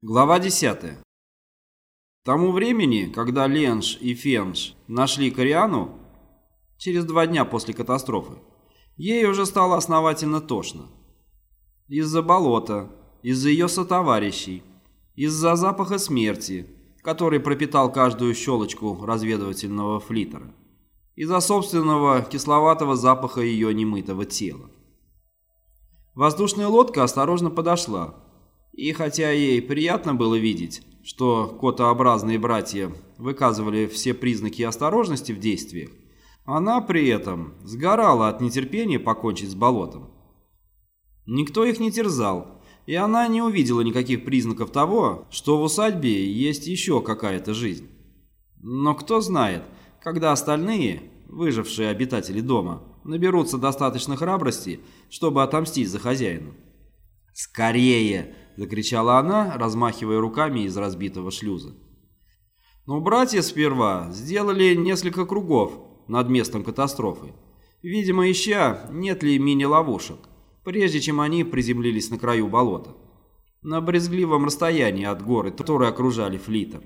Глава 10. К тому времени, когда Ленш и Фенш нашли Кориану, через два дня после катастрофы, ей уже стало основательно тошно. Из-за болота, из-за ее сотоварищей, из-за запаха смерти, который пропитал каждую щелочку разведывательного флитера, из-за собственного кисловатого запаха ее немытого тела. Воздушная лодка осторожно подошла, и хотя ей приятно было видеть, что котообразные братья выказывали все признаки осторожности в действиях, она при этом сгорала от нетерпения покончить с болотом. Никто их не терзал, и она не увидела никаких признаков того, что в усадьбе есть еще какая-то жизнь. Но кто знает, когда остальные, выжившие обитатели дома, наберутся достаточно храбрости, чтобы отомстить за хозяина. «Скорее!» Закричала она, размахивая руками из разбитого шлюза. Но братья сперва сделали несколько кругов над местом катастрофы, видимо, ища, нет ли мини-ловушек, прежде чем они приземлились на краю болота, на брезгливом расстоянии от горы, которые окружали флитер.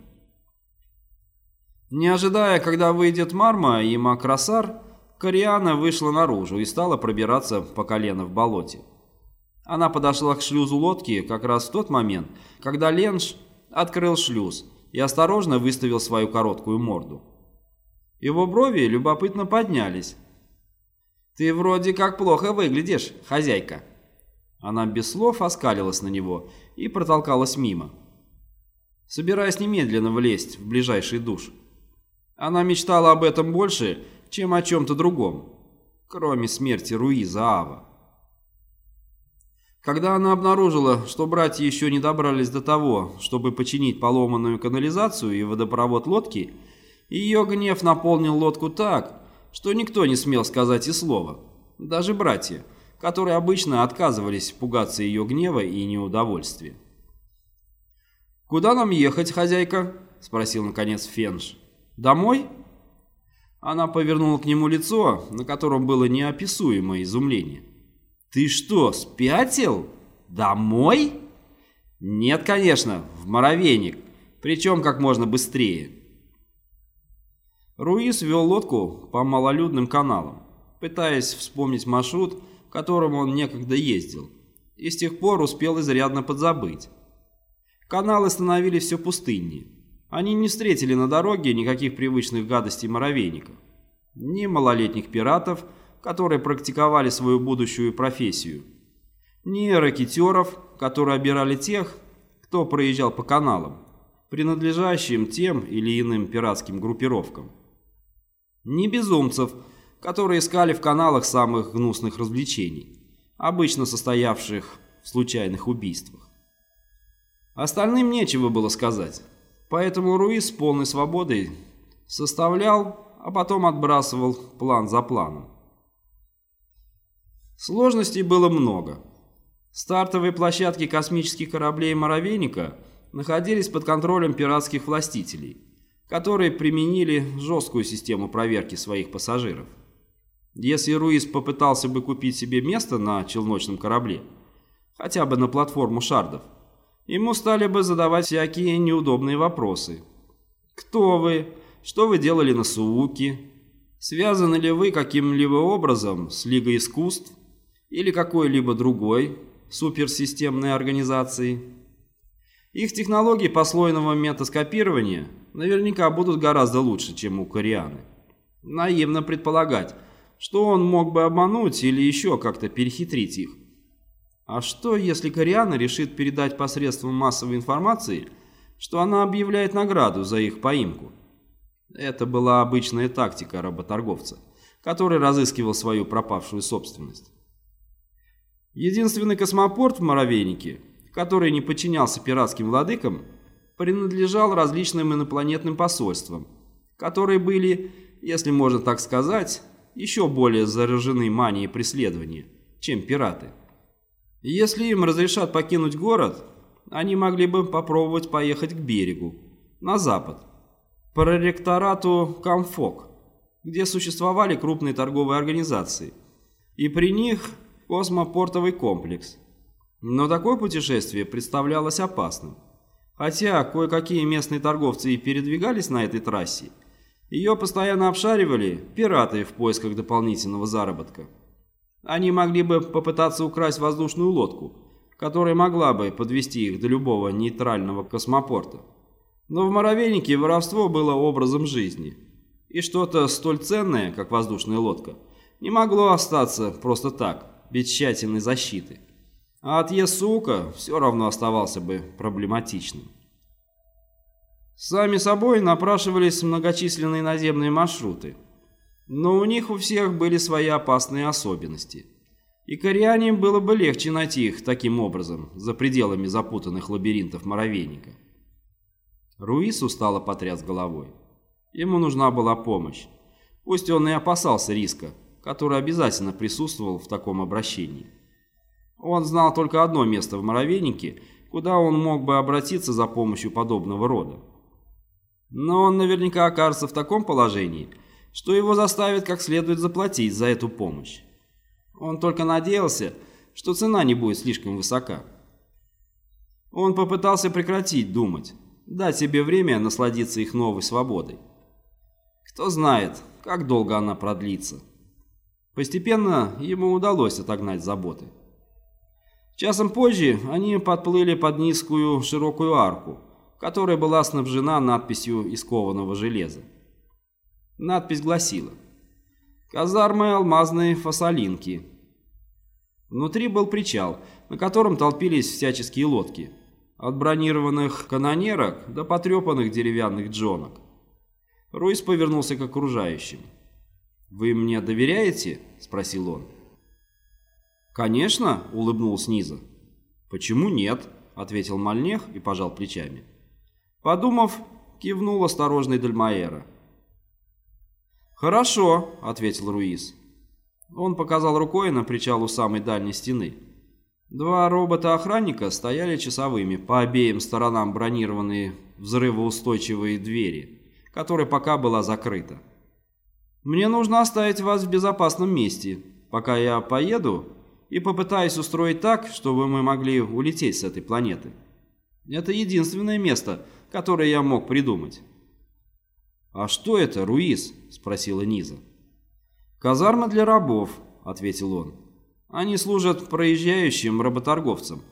Не ожидая, когда выйдет Марма и Макрасар, Кориана вышла наружу и стала пробираться по колено в болоте. Она подошла к шлюзу лодки как раз в тот момент, когда Ленш открыл шлюз и осторожно выставил свою короткую морду. Его брови любопытно поднялись. «Ты вроде как плохо выглядишь, хозяйка». Она без слов оскалилась на него и протолкалась мимо, собираясь немедленно влезть в ближайший душ. Она мечтала об этом больше, чем о чем-то другом, кроме смерти Руиза Ава. Когда она обнаружила, что братья еще не добрались до того, чтобы починить поломанную канализацию и водопровод лодки, ее гнев наполнил лодку так, что никто не смел сказать и слова, даже братья, которые обычно отказывались пугаться ее гнева и неудовольствия. «Куда нам ехать, хозяйка?» – спросил наконец Фенш. «Домой?» Она повернула к нему лицо, на котором было неописуемое изумление. «Ты что, спятил? Домой?» «Нет, конечно, в Моровейник, причем как можно быстрее». Руис вел лодку по малолюдным каналам, пытаясь вспомнить маршрут, которым он некогда ездил, и с тех пор успел изрядно подзабыть. Каналы становились все пустыннее. Они не встретили на дороге никаких привычных гадостей моровейников. Ни малолетних пиратов, которые практиковали свою будущую профессию, ни ракетеров, которые обирали тех, кто проезжал по каналам, принадлежащим тем или иным пиратским группировкам, ни безумцев, которые искали в каналах самых гнусных развлечений, обычно состоявших в случайных убийствах. Остальным нечего было сказать, поэтому Руис с полной свободой составлял, а потом отбрасывал план за планом. Сложностей было много. Стартовые площадки космических кораблей «Моровейника» находились под контролем пиратских властителей, которые применили жесткую систему проверки своих пассажиров. Если Руис попытался бы купить себе место на челночном корабле, хотя бы на платформу шардов, ему стали бы задавать всякие неудобные вопросы. «Кто вы? Что вы делали на Сууке? Связаны ли вы каким-либо образом с Лигой искусств?» Или какой-либо другой суперсистемной организации. Их технологии послойного метаскопирования наверняка будут гораздо лучше, чем у Корианы. Наивно предполагать, что он мог бы обмануть или еще как-то перехитрить их. А что, если Кориана решит передать посредством массовой информации, что она объявляет награду за их поимку? Это была обычная тактика работорговца, который разыскивал свою пропавшую собственность. Единственный космопорт в Моровейнике, который не подчинялся пиратским владыкам, принадлежал различным инопланетным посольствам, которые были, если можно так сказать, еще более заражены манией преследования, чем пираты. Если им разрешат покинуть город, они могли бы попробовать поехать к берегу, на запад, по ректорату Камфок, где существовали крупные торговые организации, и при них космопортовый комплекс. Но такое путешествие представлялось опасным. Хотя кое-какие местные торговцы и передвигались на этой трассе, ее постоянно обшаривали пираты в поисках дополнительного заработка. Они могли бы попытаться украсть воздушную лодку, которая могла бы подвести их до любого нейтрального космопорта. Но в Моровейнике воровство было образом жизни, и что-то столь ценное, как воздушная лодка, не могло остаться просто так, без тщательной защиты. А отъезд Сука все равно оставался бы проблематичным. Сами собой напрашивались многочисленные наземные маршруты, но у них у всех были свои опасные особенности. И кориане было бы легче найти их таким образом, за пределами запутанных лабиринтов Моровейника. Руис устало потряс головой. Ему нужна была помощь. Пусть он и опасался риска, который обязательно присутствовал в таком обращении. Он знал только одно место в Моровейнике, куда он мог бы обратиться за помощью подобного рода. Но он наверняка окажется в таком положении, что его заставят как следует заплатить за эту помощь. Он только надеялся, что цена не будет слишком высока. Он попытался прекратить думать, дать себе время насладиться их новой свободой. Кто знает, как долго она продлится. Постепенно ему удалось отогнать заботы. Часом позже они подплыли под низкую широкую арку, которая была снабжена надписью из кованого железа. Надпись гласила «Казармы алмазные фасолинки». Внутри был причал, на котором толпились всяческие лодки, от бронированных канонерок до потрепанных деревянных джонок. Руис повернулся к окружающим. «Вы мне доверяете?» – спросил он. «Конечно», – улыбнулся Низа. «Почему нет?» – ответил Мальнех и пожал плечами. Подумав, кивнул осторожный Дальмаэра. «Хорошо», — ответил Руис. Он показал рукой на причал у самой дальней стены. Два робота-охранника стояли часовыми по обеим сторонам бронированные взрывоустойчивые двери, которая пока была закрыта. «Мне нужно оставить вас в безопасном месте, пока я поеду и попытаюсь устроить так, чтобы мы могли улететь с этой планеты. Это единственное место, которое я мог придумать. «А что это, Руис?» – спросила Низа. «Казарма для рабов», – ответил он. «Они служат проезжающим работорговцам,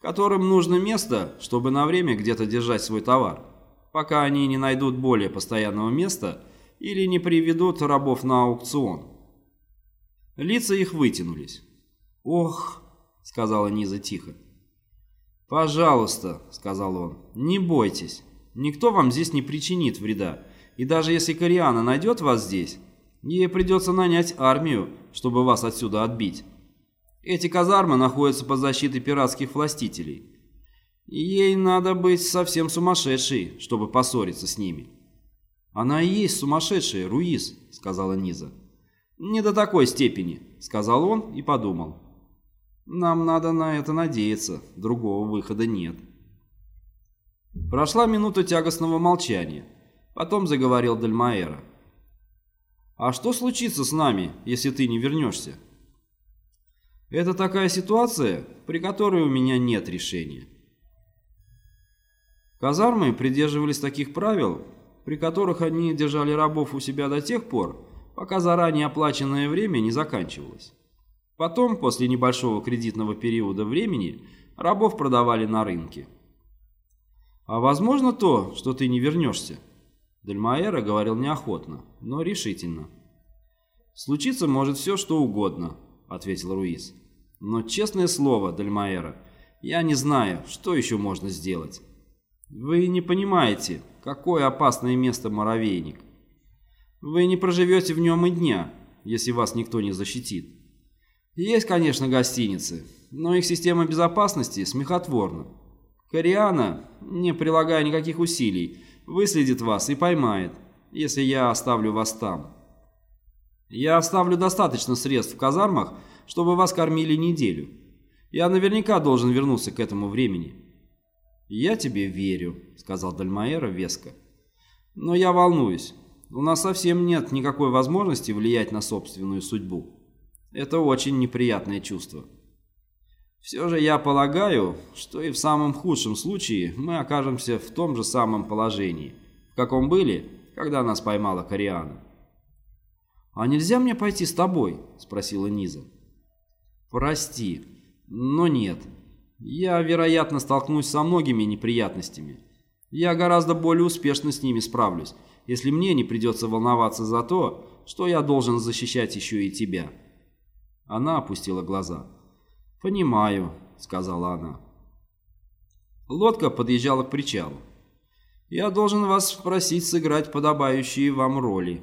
которым нужно место, чтобы на время где-то держать свой товар, пока они не найдут более постоянного места или не приведут рабов на аукцион». Лица их вытянулись. «Ох», — сказала Низа тихо, «Пожалуйста», — сказал он, — «не бойтесь. Никто вам здесь не причинит вреда. И даже если Кориана найдет вас здесь, ей придется нанять армию, чтобы вас отсюда отбить. Эти казармы находятся под защитой пиратских властителей. Ей надо быть совсем сумасшедшей, чтобы поссориться с ними». «Она и есть сумасшедшая, Руис», — сказала Низа. «Не до такой степени», — сказал он и подумал. Нам надо на это надеяться, другого выхода нет. Прошла минута тягостного молчания. Потом заговорил Дальмаэра. «А что случится с нами, если ты не вернешься?» «Это такая ситуация, при которой у меня нет решения». Казармы придерживались таких правил, при которых они держали рабов у себя до тех пор, пока заранее оплаченное время не заканчивалось. Потом, после небольшого кредитного периода времени, рабов продавали на рынке. «А возможно то, что ты не вернешься?» Дельмаэра говорил неохотно, но решительно. «Случиться может все, что угодно», — ответил Руис. «Но, честное слово, Дельмаэра, я не знаю, что еще можно сделать. Вы не понимаете, какое опасное место муравейник. Вы не проживете в нем и дня, если вас никто не защитит. Есть, конечно, гостиницы, но их система безопасности смехотворна. Кориана, не прилагая никаких усилий, выследит вас и поймает, если я оставлю вас там. Я оставлю достаточно средств в казармах, чтобы вас кормили неделю. Я наверняка должен вернуться к этому времени. «Я тебе верю», — сказал Дальмаэра веско. «Но я волнуюсь. У нас совсем нет никакой возможности влиять на собственную судьбу». Это очень неприятное чувство. Все же я полагаю, что и в самом худшем случае мы окажемся в том же самом положении, в каком были, когда нас поймала Кориана. «А нельзя мне пойти с тобой?» – спросила Низа. «Прости, но нет. Я, вероятно, столкнусь со многими неприятностями. Я гораздо более успешно с ними справлюсь, если мне не придется волноваться за то, что я должен защищать еще и тебя». Она опустила глаза. «Понимаю», — сказала она. Лодка подъезжала к причалу. «Я должен вас спросить сыграть подобающие вам роли.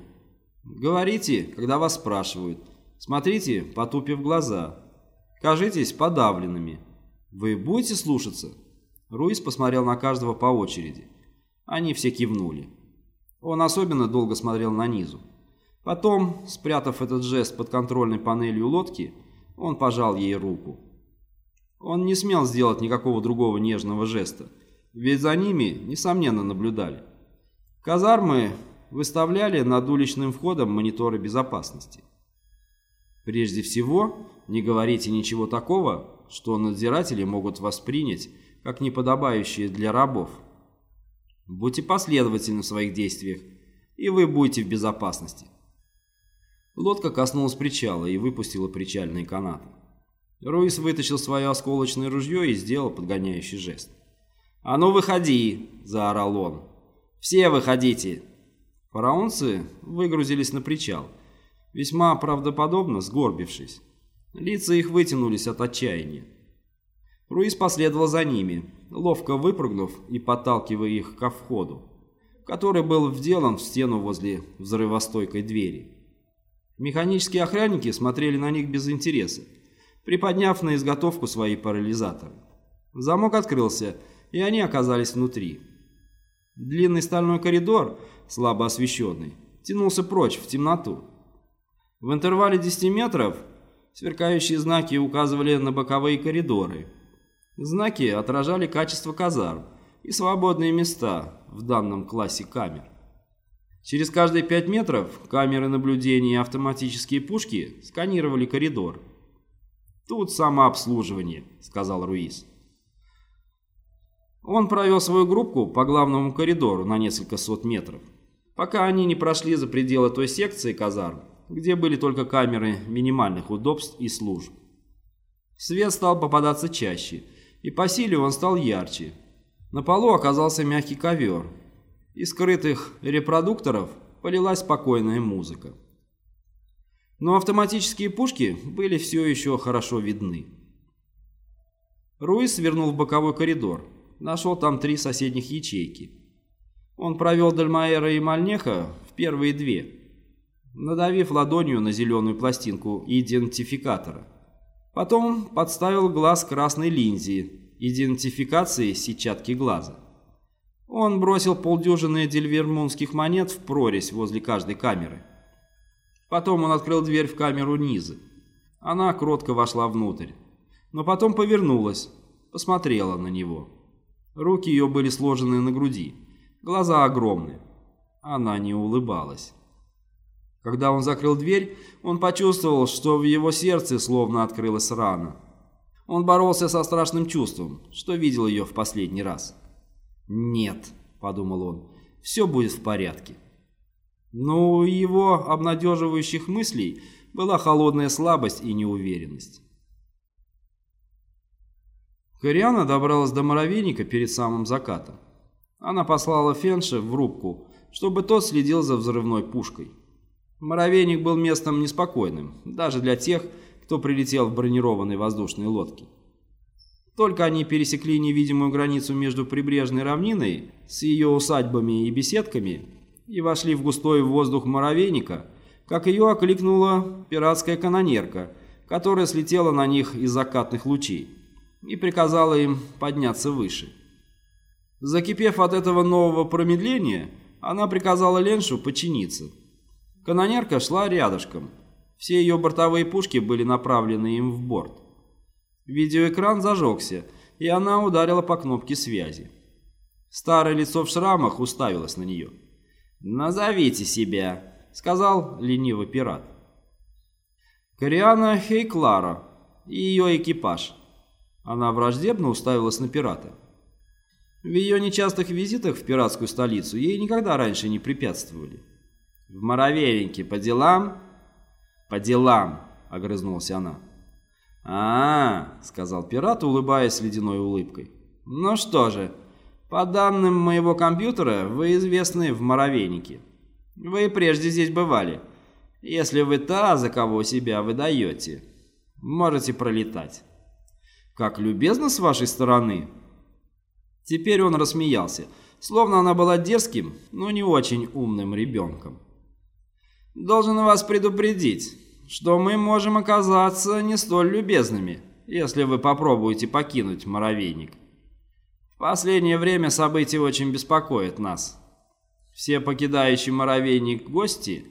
Говорите, когда вас спрашивают. Смотрите, потупив глаза. Кажитесь подавленными. Вы будете слушаться?» Руис посмотрел на каждого по очереди. Они все кивнули. Он особенно долго смотрел на Низу. Потом, спрятав этот жест под контрольной панелью лодки, он пожал ей руку. Он не смел сделать никакого другого нежного жеста, ведь за ними, несомненно, наблюдали. Казармы выставляли над уличным входом мониторы безопасности. Прежде всего, не говорите ничего такого, что надзиратели могут воспринять как неподобающее для рабов. Будьте последовательны в своих действиях, и вы будете в безопасности. Лодка коснулась причала и выпустила причальные канаты. Руис вытащил свое осколочное ружье и сделал подгоняющий жест. «А ну выходи!» – заорал он. «Все выходите!» Фараонцы выгрузились на причал, весьма правдоподобно сгорбившись. Лица их вытянулись от отчаяния. Руис последовал за ними, ловко выпрыгнув и подталкивая их ко входу, который был вделан в стену возле взрывостойкой двери. Механические охранники смотрели на них без интереса, приподняв на изготовку свои парализаторы. Замок открылся, и они оказались внутри. Длинный стальной коридор, слабо освещенный, тянулся прочь в темноту. В интервале 10 метров сверкающие знаки указывали на боковые коридоры. Знаки отражали качество казарм и свободные места в данном классе камер. Через каждые 5 метров камеры наблюдения и автоматические пушки сканировали коридор. «Тут самообслуживание», — сказал Руис. Он провел свою группу по главному коридору на несколько сот метров, пока они не прошли за пределы той секции казарм, где были только камеры минимальных удобств и служб. Свет стал попадаться чаще, и по силе он стал ярче. На полу оказался мягкий ковер. Из скрытых репродукторов полилась спокойная музыка но автоматические пушки были все еще хорошо видны. Руис свернул в боковой коридор, нашел там три соседних ячейки. Он провел Дальмаэра и Мальнеха в первые две, надавив ладонью на зеленую пластинку идентификатора. Потом подставил глаз красной линзе идентификации сетчатки глаза. Он бросил полдюжины дельвермунских монет в прорезь возле каждой камеры – Потом он открыл дверь в камеру Низы. Она кротко вошла внутрь, но потом повернулась, посмотрела на него. Руки ее были сложены на груди, глаза огромные. Она не улыбалась. Когда он закрыл дверь, он почувствовал, что в его сердце словно открылась рана. Он боролся со страшным чувством, что видел ее в последний раз. «Нет», — подумал он, — «все будет в порядке». Но у его обнадеживающих мыслей была холодная слабость и неуверенность. Кориана добралась до муравейника перед самым закатом. Она послала Фенша в рубку, чтобы тот следил за взрывной пушкой. Муравейник был местом неспокойным, даже для тех, кто прилетел в бронированной воздушной лодке. Только они пересекли невидимую границу между прибрежной равниной с ее усадьбами и беседками, и вошли в густой воздух муравейника, как ее окликнула пиратская канонерка, которая слетела на них из закатных лучей и приказала им подняться выше. Закипев от этого нового промедления, она приказала Леншу подчиниться. Канонерка шла рядышком. Все ее бортовые пушки были направлены им в борт. Видеоэкран зажегся, и она ударила по кнопке связи. Старое лицо в шрамах уставилось на нее. «Назовите себя», — сказал ленивый пират. «Кориана Хейклара и ее экипаж». Она враждебно уставилась на пирата. В ее нечастых визитах в пиратскую столицу ей никогда раньше не препятствовали. «В Моровейнике по делам?» «По делам», — огрызнулась она. а, -а, -а сказал пират, улыбаясь ледяной улыбкой. «Ну что же, по данным моего компьютера, вы известны в Моровейнике. Вы прежде здесь бывали. Если вы та, за кого себя выдаете, можете пролетать». «Как любезно с вашей стороны», Теперь он рассмеялся, словно она была дерзким, но не очень умным ребенком. «Должен вас предупредить, что мы можем оказаться не столь любезными, если вы попробуете покинуть муравейник. В последнее время события очень беспокоят нас. Все покидающие муравейник гости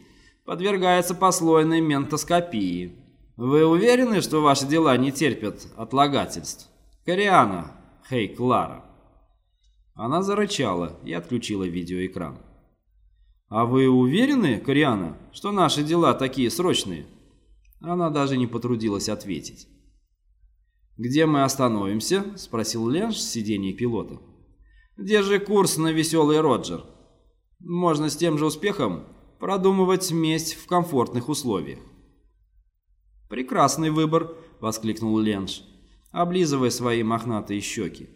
подвергаются послойной ментоскопии. Вы уверены, что ваши дела не терпят отлагательств? Кориана, Хей Клара». Она зарычала и отключила видеоэкран. «А вы уверены, Кориана, что наши дела такие срочные?» Она даже не потрудилась ответить. «Где мы остановимся?» – спросил Ленш с сиденья пилота. «Держи курс на веселый Роджер. Можно с тем же успехом продумывать месть в комфортных условиях». «Прекрасный выбор!» – воскликнул Ленш, облизывая свои мохнатые щеки.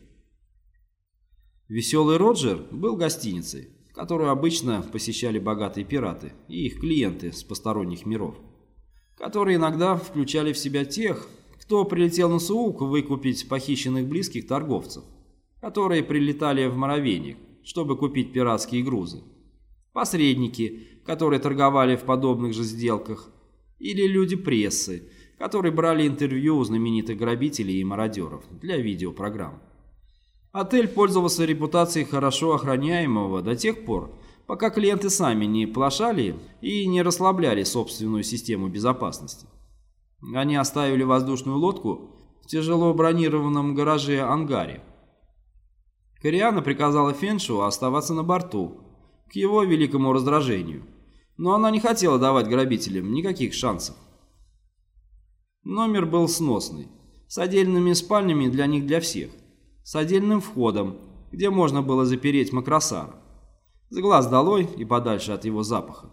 Веселый Роджер был гостиницей, которую обычно посещали богатые пираты и их клиенты с посторонних миров, которые иногда включали в себя тех, кто прилетел на Суук выкупить похищенных близких торговцев, которые прилетали в Моровейник, чтобы купить пиратские грузы, посредники, которые торговали в подобных же сделках, или люди прессы, которые брали интервью у знаменитых грабителей и мародеров для видеопрограмм. Отель пользовался репутацией хорошо охраняемого до тех пор, пока клиенты сами не плашали и не расслабляли собственную систему безопасности. Они оставили воздушную лодку в тяжело бронированном гараже-ангаре. Кориана приказала Феншу оставаться на борту, к его великому раздражению, но она не хотела давать грабителям никаких шансов. Номер был сносный, с отдельными спальнями для них для всех с отдельным входом, где можно было запереть макросара. С глаз долой и подальше от его запаха.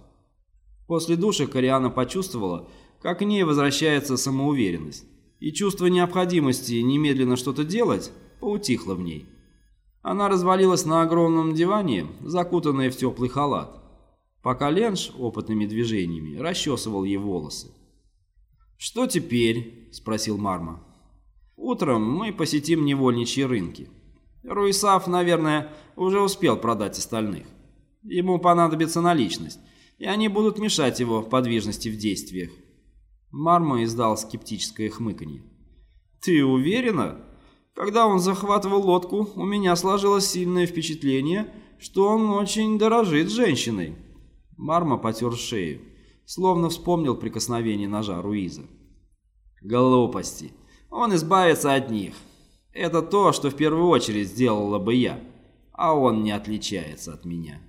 После душа Кориана почувствовала, как к ней возвращается самоуверенность, и чувство необходимости немедленно что-то делать поутихло в ней. Она развалилась на огромном диване, закутанная в теплый халат, пока Ленш опытными движениями расчесывал ей волосы. «Что теперь?» – спросил Марма. Утром мы посетим невольничьи рынки. Руисав, наверное, уже успел продать остальных. Ему понадобится наличность, и они будут мешать его подвижности в действиях. Мармо издал скептическое хмыканье. «Ты уверена? Когда он захватывал лодку, у меня сложилось сильное впечатление, что он очень дорожит женщиной». Мармо потер шею, словно вспомнил прикосновение ножа Руиза. «Глупости. Он избавится от них. Это то, что в первую очередь сделала бы я, а он не отличается от меня.